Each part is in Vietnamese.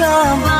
sama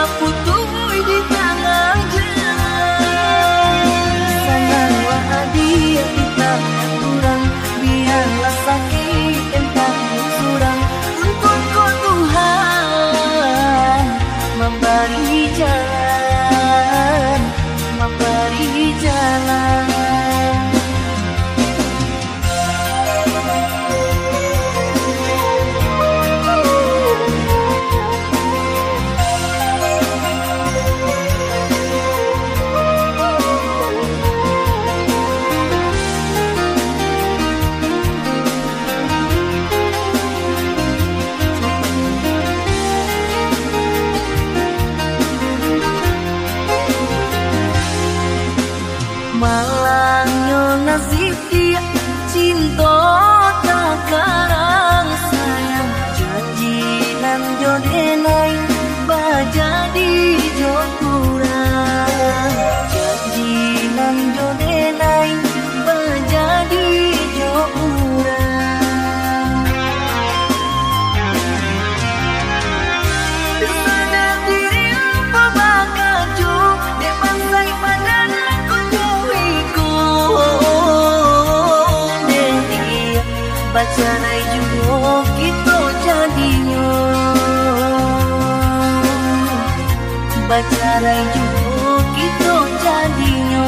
jadinya bacarai juga kita jadinya bacarai juga kita jadinya